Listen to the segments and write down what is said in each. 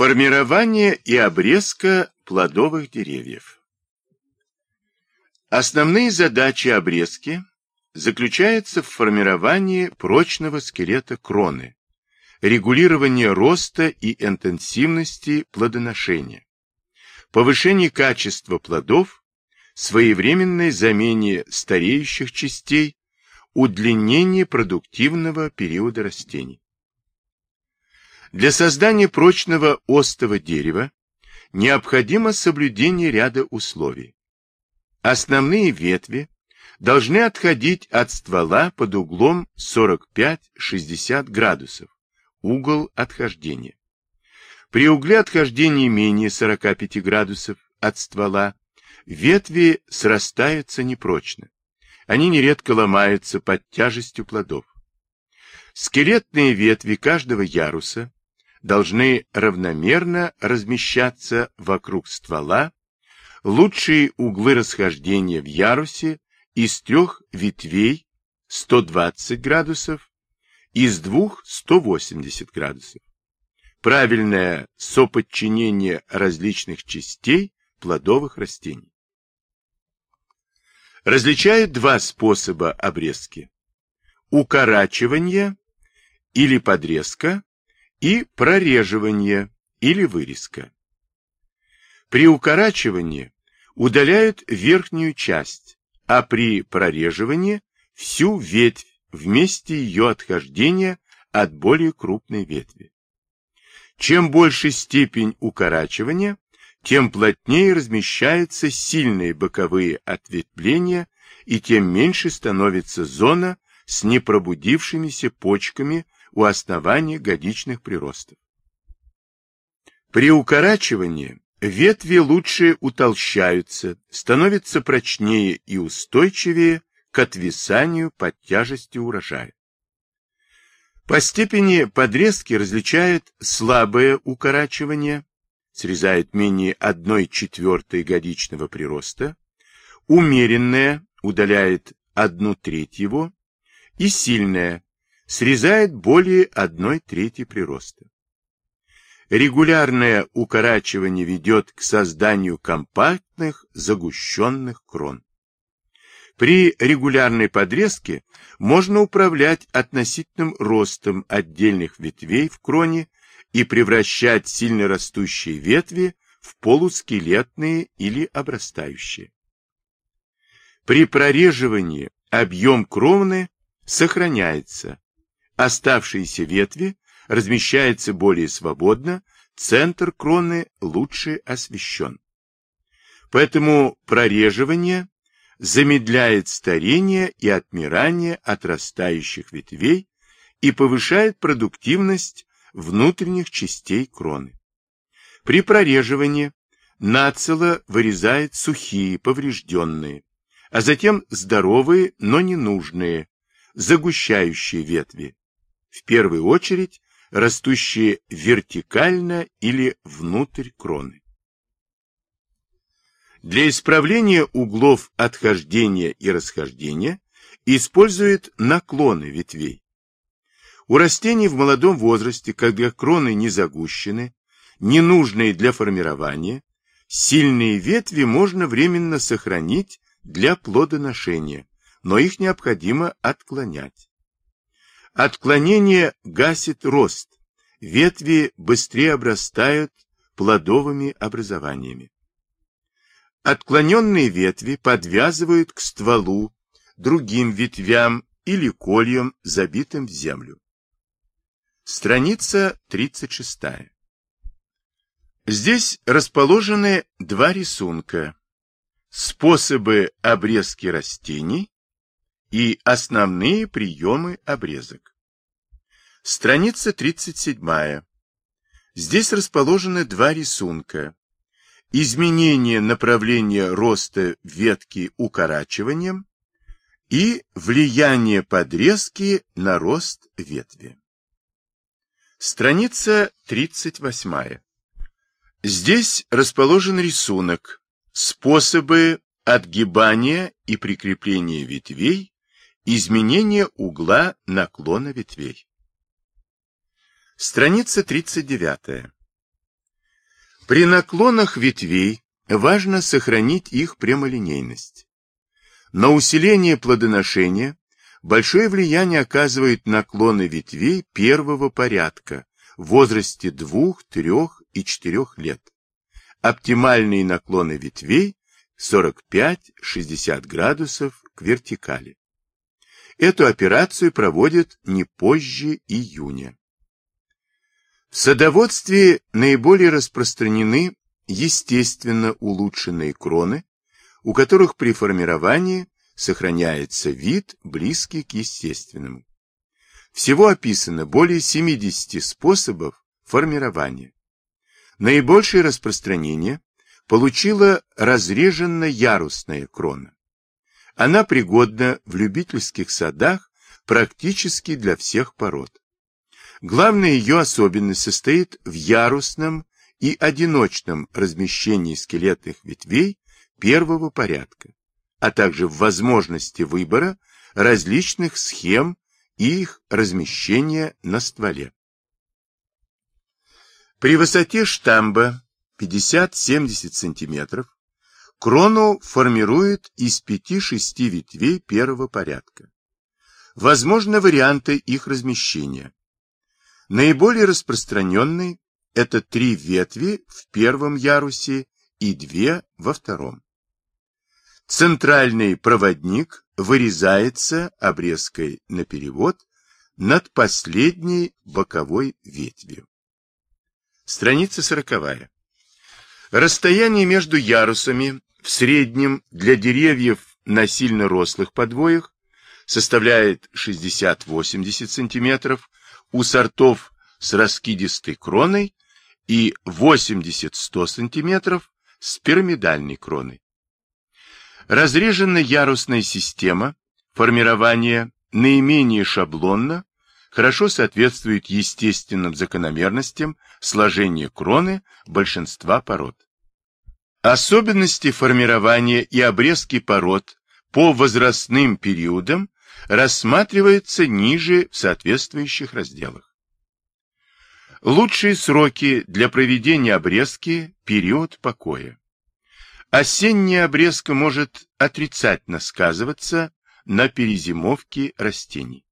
Формирование и обрезка плодовых деревьев. Основные задачи обрезки заключаются в формировании прочного скелета кроны, регулировании роста и интенсивности плодоношения, повышении качества плодов, своевременной замене стареющих частей, удлинении продуктивного периода растений. Для создания прочного остого дерева необходимо соблюдение ряда условий. Основные ветви должны отходить от ствола под углом 45-60 градусов, угол отхождения. При угле отхождения менее 45 градусов от ствола ветви срастаются непрочно. Они нередко ломаются под тяжестью плодов. Скелетные ветви каждого яруса должны равномерно размещаться вокруг ствола, лучшие углы расхождения в ярусе из трех ветвей 120 градусов, из двух 180 градусов. Правильное соподчинение различных частей плодовых растений. Различают два способа обрезки. Укорачивание или подрезка и прореживание или вырезка. При укорачивании удаляют верхнюю часть, а при прореживании всю ветвь вместе ее отхождения от более крупной ветви. Чем больше степень укорачивания, тем плотнее размещаются сильные боковые ответвления и тем меньше становится зона с непробудившимися почками у основания годичных приростов. При укорачивании ветви лучше утолщаются, становятся прочнее и устойчивее к отвисанию под тяжестью урожая. По степени подрезки различают слабое укорачивание, срезает менее 1 четвертой годичного прироста, умеренное удаляет 1 треть его и сильное срезает более одной трети прироста. Регулярное укорачивание ведет к созданию компактных загущенных крон. При регулярной подрезке можно управлять относительным ростом отдельных ветвей в кроне и превращать сильно растущие ветви в полускелетные или обрастающие. При прореживании объем кроны сохраняется, Оставшиеся ветви размещаются более свободно, центр кроны лучше освещен. Поэтому прореживание замедляет старение и отмирание отрастающих ветвей и повышает продуктивность внутренних частей кроны. При прореживании нацело вырезает сухие, поврежденные, а затем здоровые, но ненужные, загущающие ветви, в первую очередь растущие вертикально или внутрь кроны. Для исправления углов отхождения и расхождения используют наклоны ветвей. У растений в молодом возрасте, когда кроны не загущены, ненужные для формирования, сильные ветви можно временно сохранить для плодоношения, но их необходимо отклонять. Отклонение гасит рост, ветви быстрее обрастают плодовыми образованиями. Отклоненные ветви подвязывают к стволу, другим ветвям или кольям, забитым в землю. Страница 36. Здесь расположены два рисунка. Способы обрезки растений и основные приемы обрезок. Страница 37. Здесь расположены два рисунка. Изменение направления роста ветки укорачиванием и влияние подрезки на рост ветви. Страница 38. Здесь расположен рисунок. Способы отгибания и прикрепления ветвей Изменение угла наклона ветвей. Страница 39. При наклонах ветвей важно сохранить их прямолинейность. На усиление плодоношения большое влияние оказывают наклоны ветвей первого порядка в возрасте 2, 3 и 4 лет. Оптимальные наклоны ветвей 45-60 градусов к вертикали. Эту операцию проводят не позже июня. В садоводстве наиболее распространены естественно улучшенные кроны, у которых при формировании сохраняется вид, близкий к естественному. Всего описано более 70 способов формирования. Наибольшее распространение получила разреженно-ярусная крона. Она пригодна в любительских садах практически для всех пород. Главная ее особенность состоит в ярусном и одиночном размещении скелетных ветвей первого порядка, а также в возможности выбора различных схем и их размещения на стволе. При высоте штамба 50-70 см крону формирует из 5-6 ветвей первого порядка. Возможны варианты их размещения. Наиболее распространенный – это три ветви в первом ярусе и две во втором. Центральный проводник вырезается обрезкой на перевод над последней боковой ветвью. Страница сороковая. Расстояние между ярусами в среднем для деревьев на сильно рослых подвоях составляет 60-80 см, у сортов с раскидистой кроной и 80-100 см с пирамидальной кроной. Разреженная ярусная система формирования наименее шаблонно хорошо соответствует естественным закономерностям сложения кроны большинства пород. Особенности формирования и обрезки пород по возрастным периодам рассматриваются ниже в соответствующих разделах. Лучшие сроки для проведения обрезки – период покоя. Осенняя обрезка может отрицательно сказываться на перезимовке растений.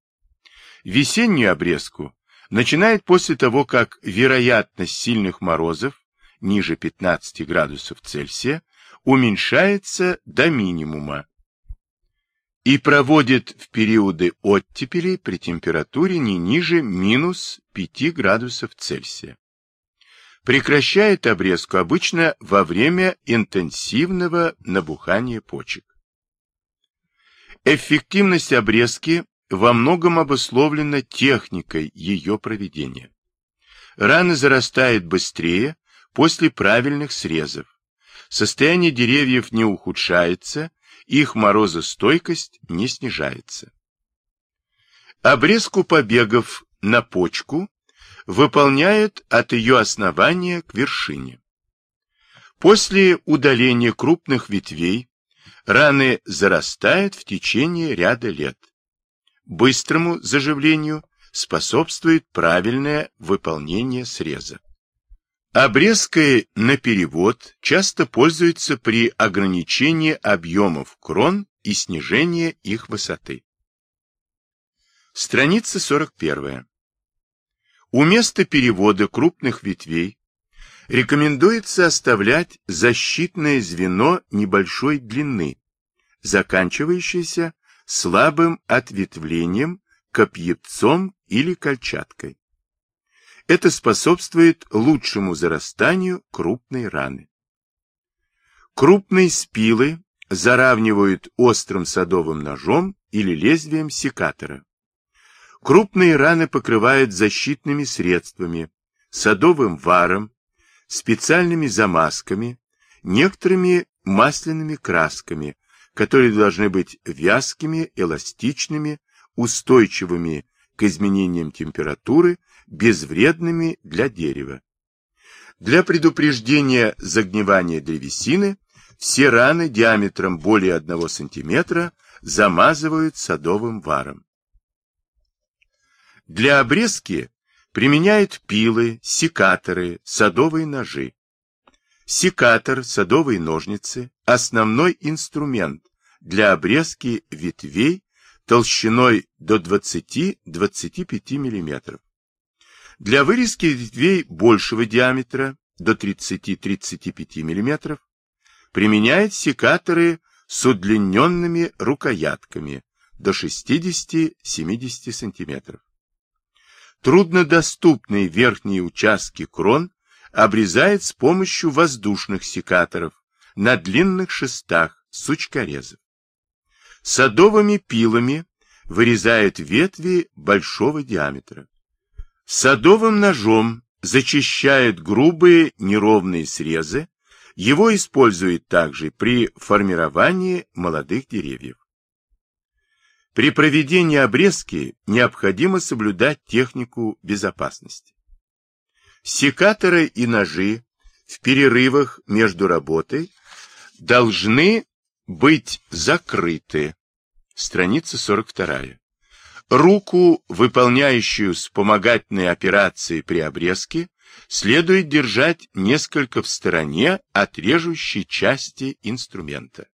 Весеннюю обрезку начинает после того, как вероятность сильных морозов ниже 15 градусов Цельсия уменьшается до минимума и проводит в периоды оттепели при температуре не ниже минус 5 градусов Цельсия. Прекращает обрезку обычно во время интенсивного набухания почек. Эффективность обрезки во многом обусловлена техникой ее проведения. Раны зарастают быстрее после правильных срезов. Состояние деревьев не ухудшается, их морозостойкость не снижается. Обрезку побегов на почку выполняют от ее основания к вершине. После удаления крупных ветвей раны зарастают в течение ряда лет. Быстрому заживлению способствует правильное выполнение среза. Обрезкой на перевод часто пользуются при ограничении объемов крон и снижении их высоты. Страница 41. У места перевода крупных ветвей рекомендуется оставлять защитное звено небольшой длины, заканчивающееся слабым ответвлением, копьецом или кольчаткой. Это способствует лучшему зарастанию крупной раны. Крупные спилы заравнивают острым садовым ножом или лезвием секатора. Крупные раны покрывают защитными средствами, садовым варом, специальными замазками, некоторыми масляными красками, которые должны быть вязкими, эластичными, устойчивыми к изменениям температуры, безвредными для дерева. Для предупреждения загнивания древесины все раны диаметром более 1 см замазывают садовым варом. Для обрезки применяют пилы, секаторы, садовые ножи. Секатор, садовые ножницы – основной инструмент для обрезки ветвей толщиной до 20-25 мм. Для вырезки ветвей большего диаметра до 30-35 мм применяют секаторы с удлиненными рукоятками до 60-70 см. Труднодоступные верхние участки крон обрезает с помощью воздушных секаторов на длинных шестах сучкорезов. Садовыми пилами вырезают ветви большого диаметра. Садовым ножом зачищают грубые неровные срезы, его используют также при формировании молодых деревьев. При проведении обрезки необходимо соблюдать технику безопасности. Секаторы и ножи в перерывах между работой должны быть закрыты. Страница 42. Руку, выполняющую вспомогательные операции при обрезке, следует держать несколько в стороне от режущей части инструмента.